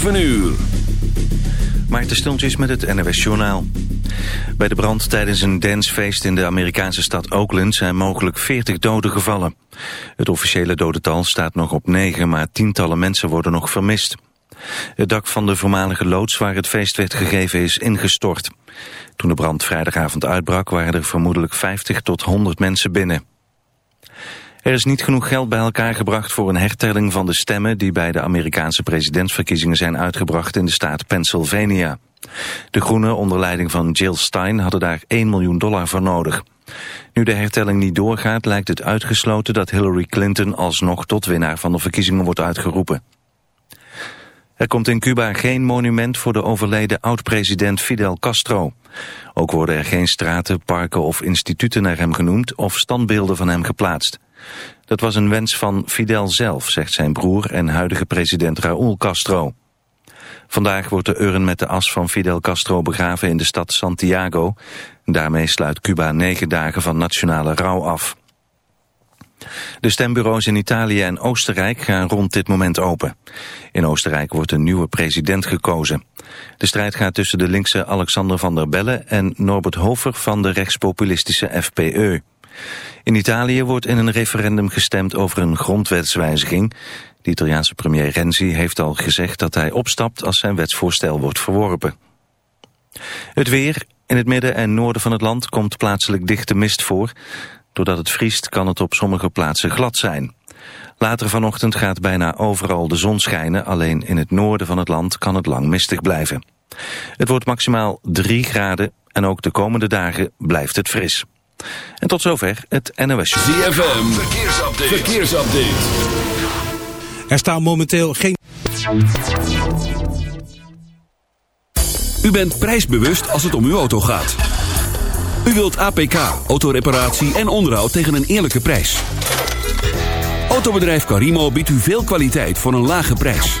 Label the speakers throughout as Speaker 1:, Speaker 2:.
Speaker 1: 7 uur.
Speaker 2: Maarten Stultjes met het NWS Journaal. Bij de brand tijdens een dancefeest in de Amerikaanse stad Oakland zijn mogelijk 40 doden gevallen. Het officiële dodental staat nog op 9, maar tientallen mensen worden nog vermist. Het dak van de voormalige loods waar het feest werd gegeven is ingestort. Toen de brand vrijdagavond uitbrak waren er vermoedelijk 50 tot 100 mensen binnen. Er is niet genoeg geld bij elkaar gebracht voor een hertelling van de stemmen die bij de Amerikaanse presidentsverkiezingen zijn uitgebracht in de staat Pennsylvania. De Groenen onder leiding van Jill Stein hadden daar 1 miljoen dollar voor nodig. Nu de hertelling niet doorgaat lijkt het uitgesloten dat Hillary Clinton alsnog tot winnaar van de verkiezingen wordt uitgeroepen. Er komt in Cuba geen monument voor de overleden oud-president Fidel Castro. Ook worden er geen straten, parken of instituten naar hem genoemd of standbeelden van hem geplaatst. Dat was een wens van Fidel zelf, zegt zijn broer en huidige president Raúl Castro. Vandaag wordt de urn met de as van Fidel Castro begraven in de stad Santiago. Daarmee sluit Cuba negen dagen van nationale rouw af. De stembureaus in Italië en Oostenrijk gaan rond dit moment open. In Oostenrijk wordt een nieuwe president gekozen. De strijd gaat tussen de linkse Alexander van der Bellen en Norbert Hofer van de rechtspopulistische FPE. In Italië wordt in een referendum gestemd over een grondwetswijziging. De Italiaanse premier Renzi heeft al gezegd dat hij opstapt als zijn wetsvoorstel wordt verworpen. Het weer. In het midden en noorden van het land komt plaatselijk dichte mist voor. Doordat het vriest kan het op sommige plaatsen glad zijn. Later vanochtend gaat bijna overal de zon schijnen, alleen in het noorden van het land kan het lang mistig blijven. Het wordt maximaal 3 graden en ook de komende dagen blijft het fris. En tot zover het NOS.
Speaker 1: ZFM, verkeersupdate. verkeersupdate.
Speaker 3: Er staan momenteel geen...
Speaker 1: U bent prijsbewust als het om uw auto gaat. U wilt APK, autoreparatie en onderhoud tegen een eerlijke prijs. Autobedrijf Carimo biedt u veel kwaliteit voor een lage prijs.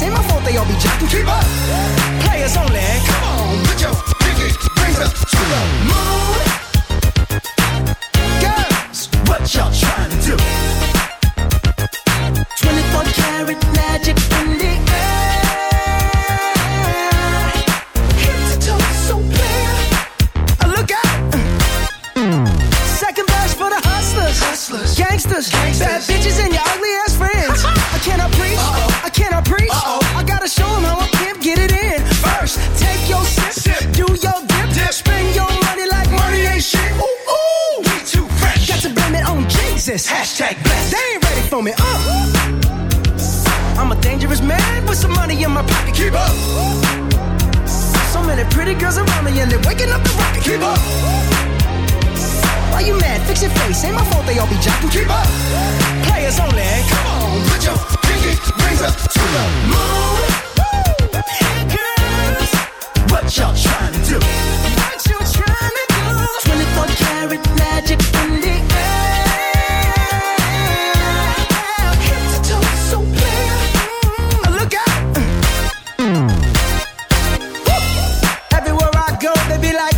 Speaker 4: Ain't my fault they all be jacking. Keep up. Players only. Jump, to keep up. Players only, come on, put your pinky rings up to the moon. Here girls, what y'all trying to do? What you trying to do? 24 karat magic in the air. Head to toe, so clear. Look out. Everywhere I go, they be like.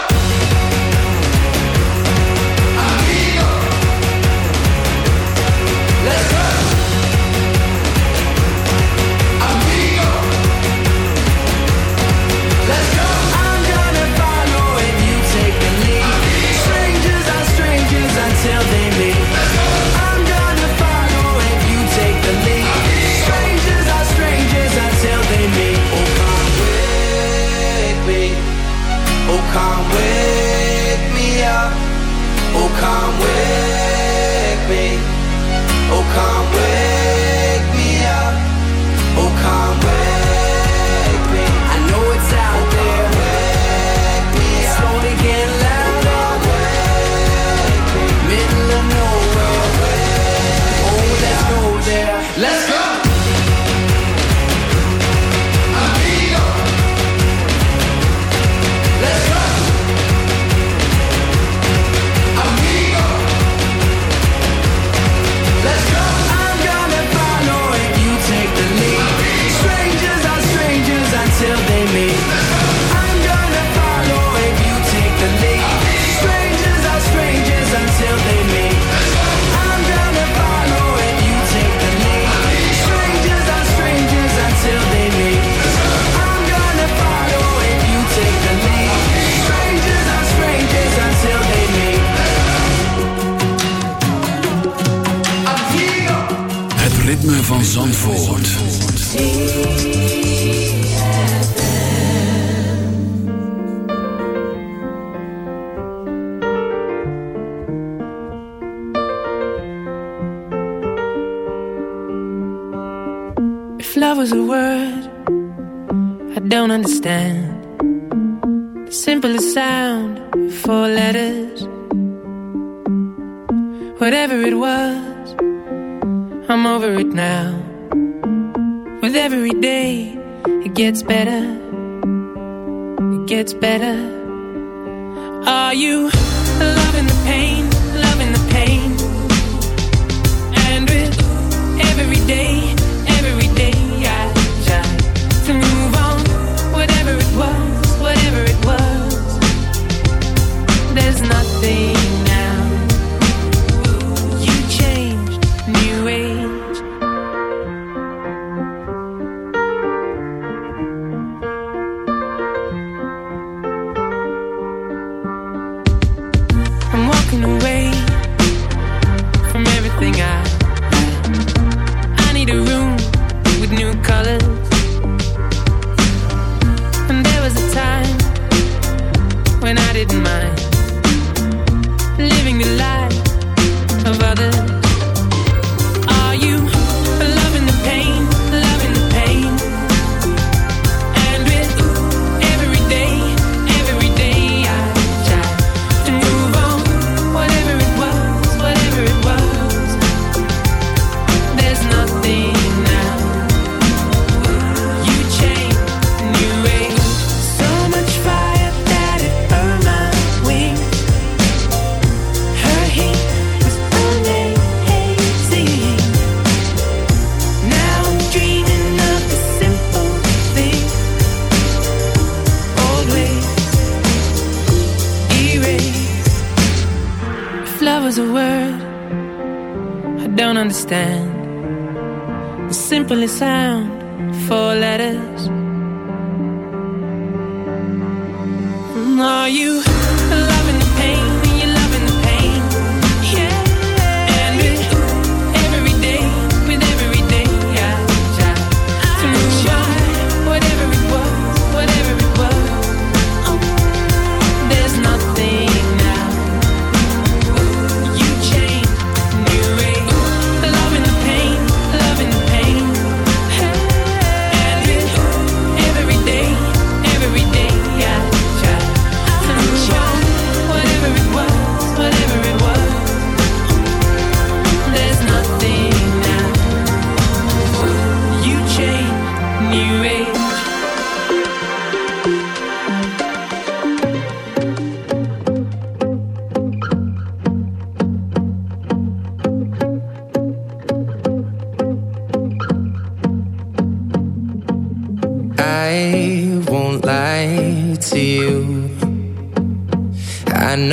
Speaker 5: come with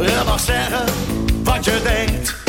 Speaker 6: Je mag zeggen wat je denkt.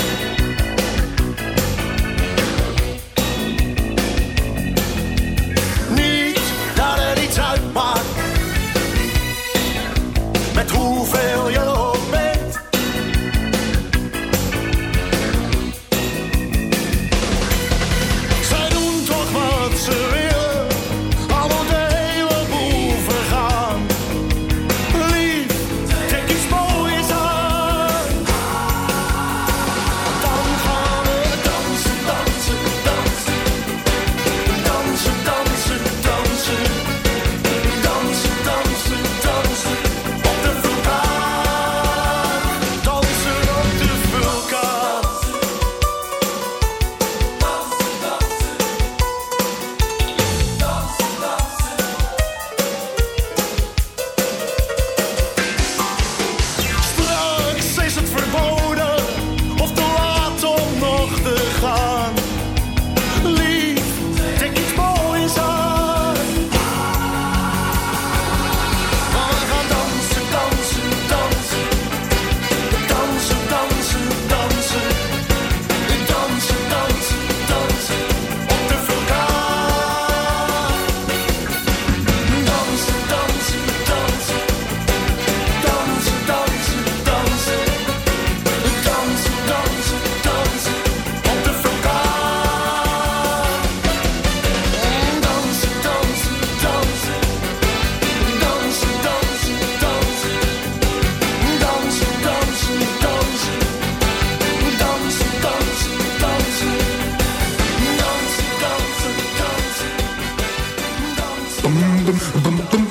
Speaker 6: bum, bum, bum.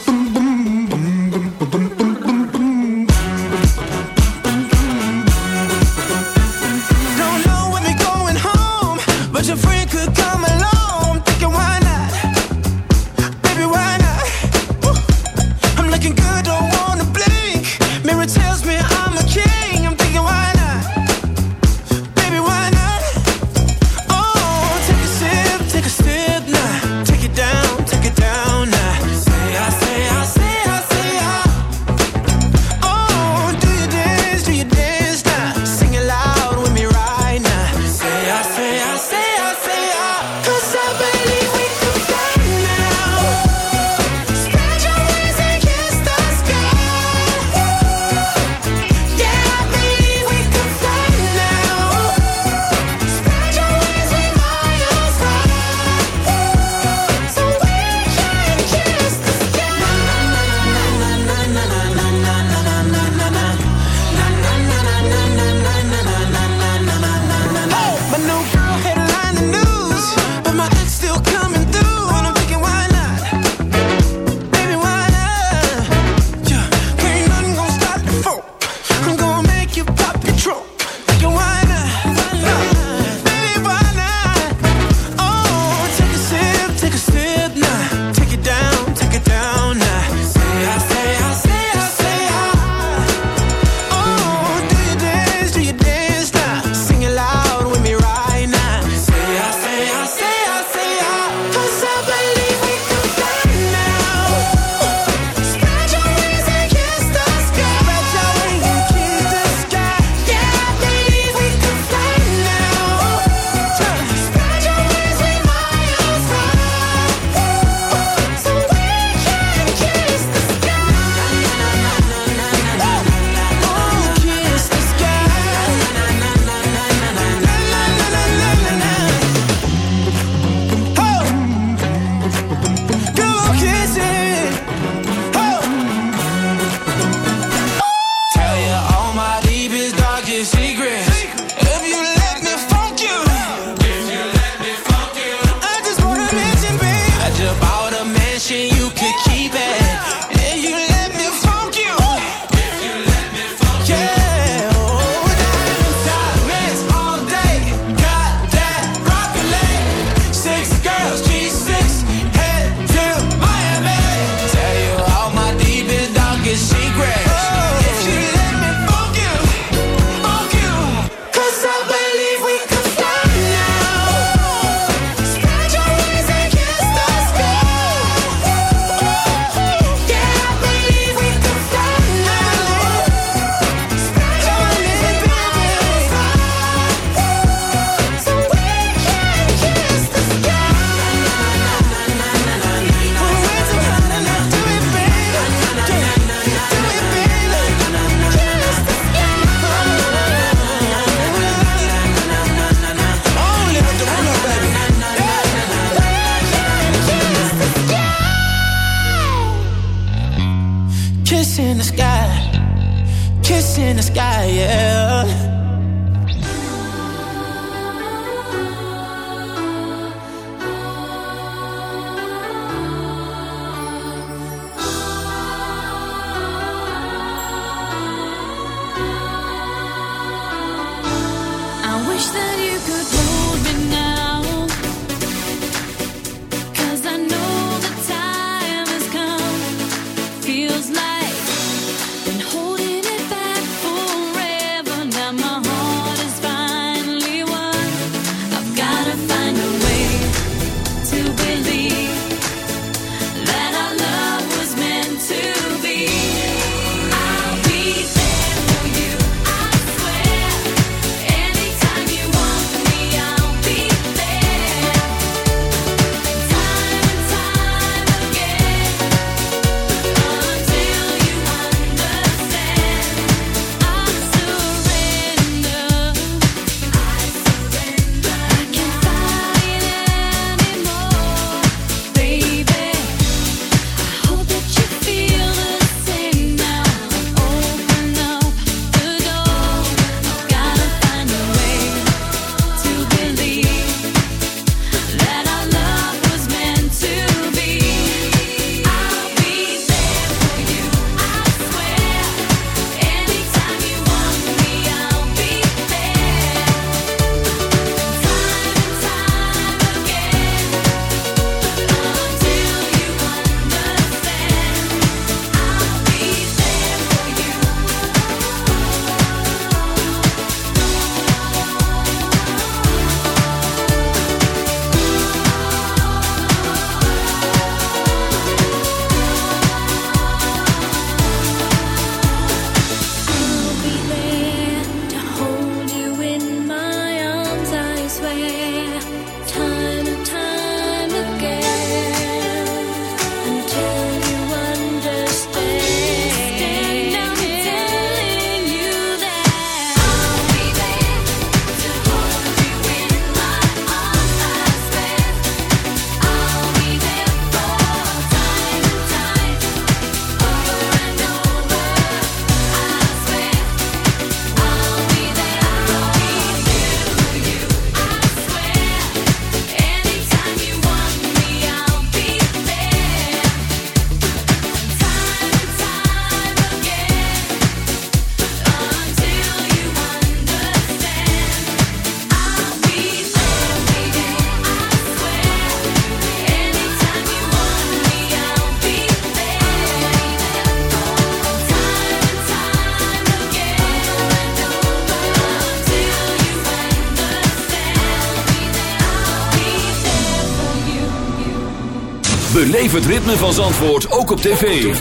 Speaker 6: het
Speaker 1: ritme van Zandvoort ook op tv.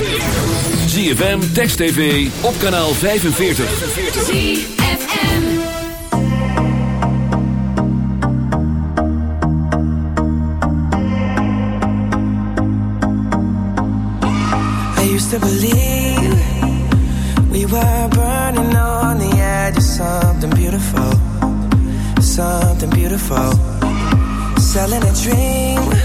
Speaker 1: ZFM, Text TV, op kanaal 45.
Speaker 5: I used to believe We were burning on the edge of something beautiful Something beautiful Selling a dream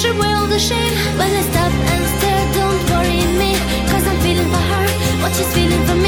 Speaker 7: When I stop and stare, don't worry me. Cause I'm feeling for her, what she's feeling for me.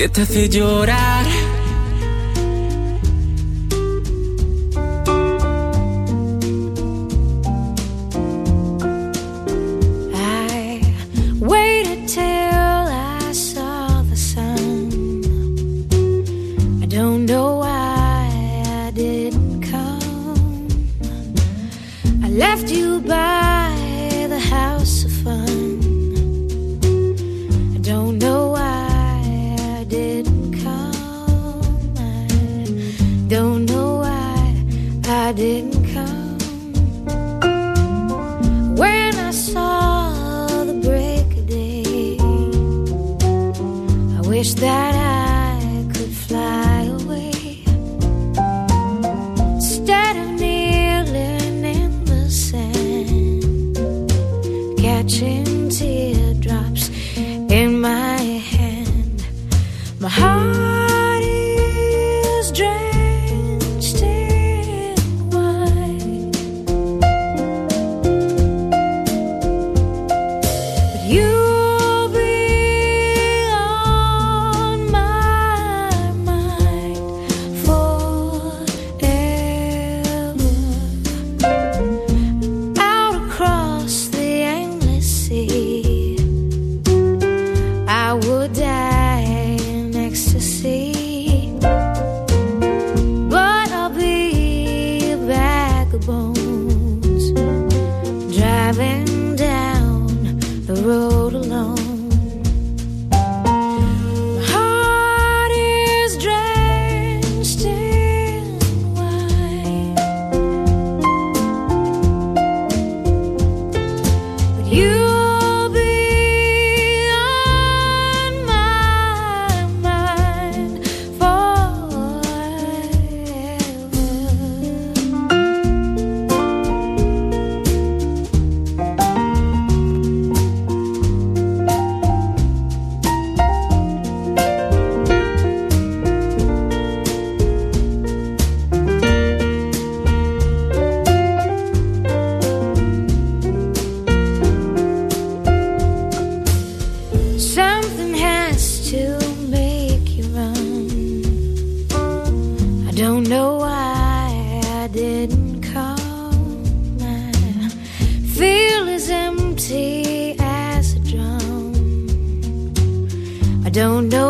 Speaker 8: que te hace llorar.
Speaker 7: Don't know why I didn't call. My feel as
Speaker 9: empty as a drum. I don't know